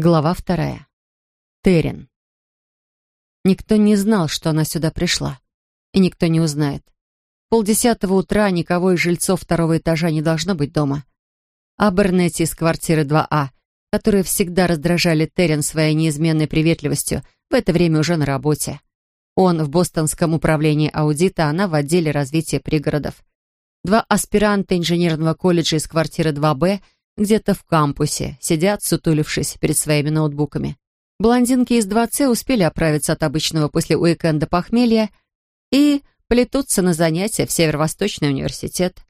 Глава вторая. Терен. Никто не знал, что она сюда пришла. И никто не узнает. Полдесятого утра никого из жильцов второго этажа не должно быть дома. А Бернетти из квартиры 2А, которые всегда раздражали Терен своей неизменной приветливостью, в это время уже на работе. Он в бостонском управлении аудита, она в отделе развития пригородов. Два аспиранта инженерного колледжа из квартиры 2Б где-то в кампусе, сидят, сутулившись перед своими ноутбуками. Блондинки из 2С успели оправиться от обычного после уикенда похмелья и плетутся на занятия в Северо-Восточный университет.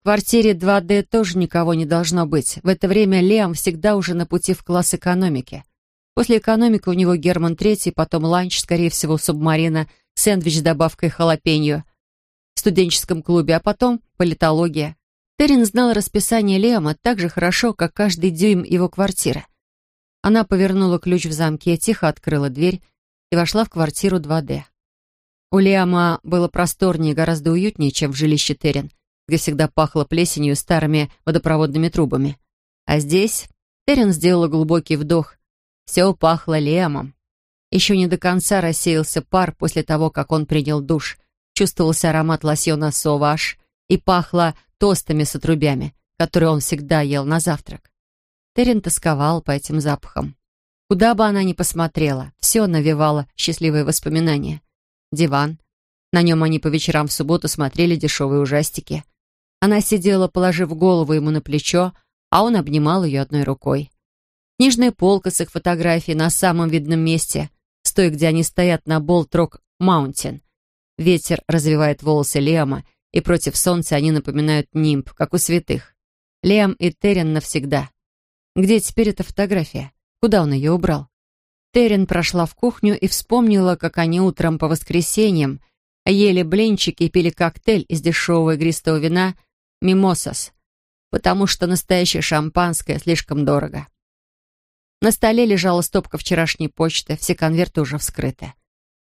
В квартире 2D тоже никого не должно быть. В это время Лиам всегда уже на пути в класс экономики. После экономики у него Герман Третий, потом ланч, скорее всего, субмарина, сэндвич с добавкой халапеньо в студенческом клубе, а потом политология. Террин знал расписание Лиама так же хорошо, как каждый дюйм его квартиры. Она повернула ключ в замке, тихо открыла дверь и вошла в квартиру 2D. У Лиама было просторнее и гораздо уютнее, чем в жилище Террин, где всегда пахло плесенью и старыми водопроводными трубами. А здесь Террин сделала глубокий вдох. Все пахло Лиамом. Еще не до конца рассеялся пар после того, как он принял душ. Чувствовался аромат лосьона «Соваш» и пахло тостами с отрубями, которые он всегда ел на завтрак. Террин тосковал по этим запахам. Куда бы она ни посмотрела, все навевало счастливые воспоминания. Диван. На нем они по вечерам в субботу смотрели дешевые ужастики. Она сидела, положив голову ему на плечо, а он обнимал ее одной рукой. Нижняя полка с их фотографией на самом видном месте, стоя, где они стоят на Болтрок Маунтин. Ветер развивает волосы Лиама, и против солнца они напоминают нимб, как у святых. Лиам и Террен навсегда. Где теперь эта фотография? Куда он ее убрал? Террин прошла в кухню и вспомнила, как они утром по воскресеньям ели блинчики и пили коктейль из дешевого игристого вина «Мимосас», потому что настоящее шампанское слишком дорого. На столе лежала стопка вчерашней почты, все конверты уже вскрыты.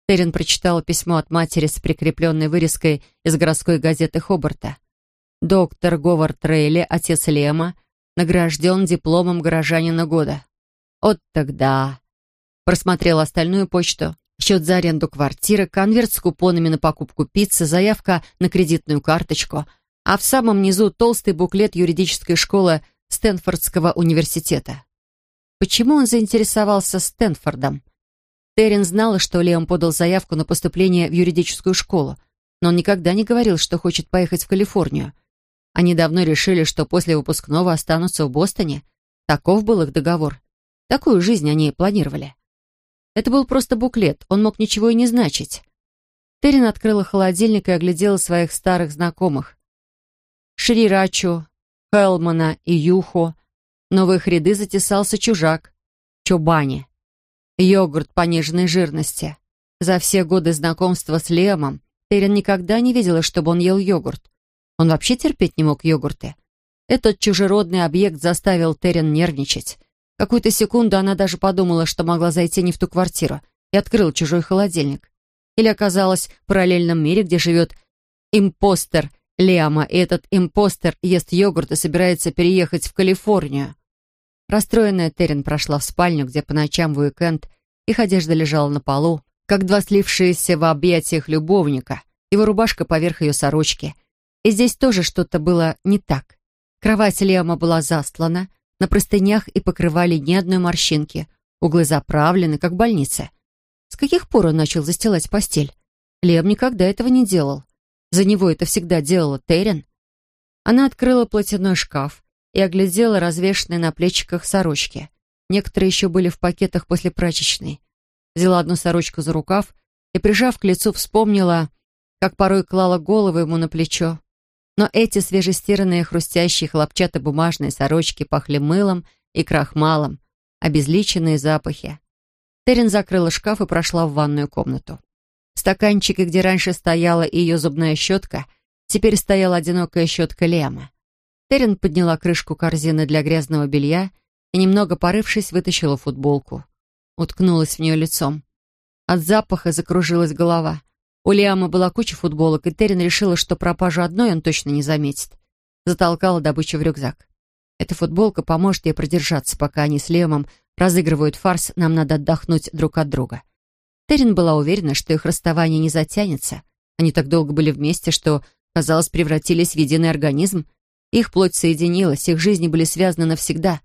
Террин прочитала письмо от матери с прикрепленной вырезкой из городской газеты Хобарта. Доктор Говард Рейли, отец Лема, награжден дипломом горожанина года. Вот тогда. Просмотрел остальную почту. Счет за аренду квартиры, конверт с купонами на покупку пиццы, заявка на кредитную карточку, а в самом низу толстый буклет юридической школы Стэнфордского университета. Почему он заинтересовался Стэнфордом? Террин знала, что Леон подал заявку на поступление в юридическую школу, но он никогда не говорил, что хочет поехать в Калифорнию. Они давно решили, что после выпускного останутся в Бостоне. Таков был их договор. Такую жизнь они планировали. Это был просто буклет, он мог ничего и не значить. Террин открыла холодильник и оглядела своих старых знакомых. Шрирачу, Хелмана и Юхо. Но в их ряды затесался чужак. Чубани. Йогурт пониженной жирности. За все годы знакомства с Лемом Террин никогда не видела, чтобы он ел йогурт. Он вообще терпеть не мог йогурты. Этот чужеродный объект заставил Террин нервничать. Какую-то секунду она даже подумала, что могла зайти не в ту квартиру, и открыла чужой холодильник. Или оказалась в параллельном мире, где живет импостер Лиама, и этот импостер ест йогурт и собирается переехать в Калифорнию. Расстроенная Террин прошла в спальню, где по ночам в уикенд их одежда лежала на полу, как два слившиеся в объятиях любовника, его рубашка поверх ее сорочки — и здесь тоже что-то было не так. Кровать Лиама была застлана, на простынях и покрывали ни одной морщинки, углы заправлены, как в больнице. С каких пор он начал застилать постель? Лиам никогда этого не делал. За него это всегда делала Террин. Она открыла платяной шкаф и оглядела развешенные на плечиках сорочки. Некоторые еще были в пакетах после прачечной. Взяла одну сорочку за рукав и, прижав к лицу, вспомнила, как порой клала голову ему на плечо, но эти свежестиранные хрустящие хлопчатобумажные сорочки пахли мылом и крахмалом, обезличенные запахи. Терен закрыла шкаф и прошла в ванную комнату. В стаканчике, где раньше стояла ее зубная щетка, теперь стояла одинокая щетка Лема. Терен подняла крышку корзины для грязного белья и, немного порывшись, вытащила футболку. Уткнулась в нее лицом. От запаха закружилась голова. У Лиама была куча футболок, и Террин решила, что пропажу одной он точно не заметит. Затолкала добычу в рюкзак. Эта футболка поможет ей продержаться, пока они с Лемом разыгрывают фарс «нам надо отдохнуть друг от друга». Террин была уверена, что их расставание не затянется. Они так долго были вместе, что, казалось, превратились в единый организм. Их плоть соединилась, их жизни были связаны навсегда.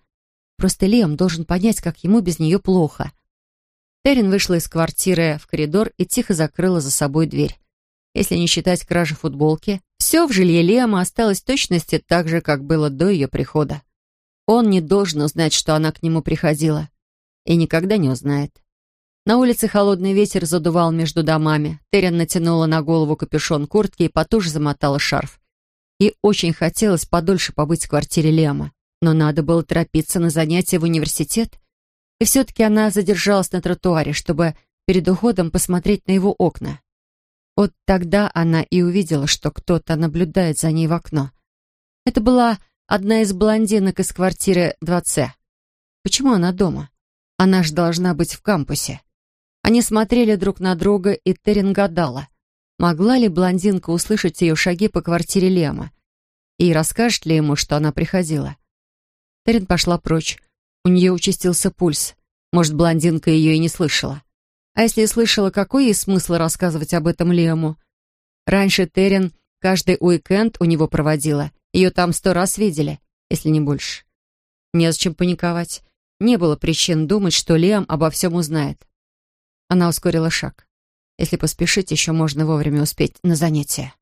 Просто Лиам должен понять, как ему без нее плохо. Террин вышла из квартиры в коридор и тихо закрыла за собой дверь. Если не считать кражи футболки, все в жилье Лиама осталось в точности так же, как было до ее прихода. Он не должен узнать, что она к нему приходила. И никогда не узнает. На улице холодный ветер задувал между домами. Террин натянула на голову капюшон куртки и потуже замотала шарф. Ей очень хотелось подольше побыть в квартире Лема, но надо было торопиться на занятия в университет. И все-таки она задержалась на тротуаре, чтобы перед уходом посмотреть на его окна. Вот тогда она и увидела, что кто-то наблюдает за ней в окно. Это была одна из блондинок из квартиры 2С. Почему она дома? Она же должна быть в кампусе. Они смотрели друг на друга, и Терен гадала, могла ли блондинка услышать ее шаги по квартире Лема, и расскажет ли ему, что она приходила. Терен пошла прочь. У нее участился пульс. Может, блондинка ее и не слышала. А если и слышала, какой ей смысл рассказывать об этом Лему? Раньше Терен каждый уикенд у него проводила. Ее там сто раз видели, если не больше. Незачем паниковать. Не было причин думать, что Лиам обо всем узнает. Она ускорила шаг. Если поспешить, еще можно вовремя успеть на занятия.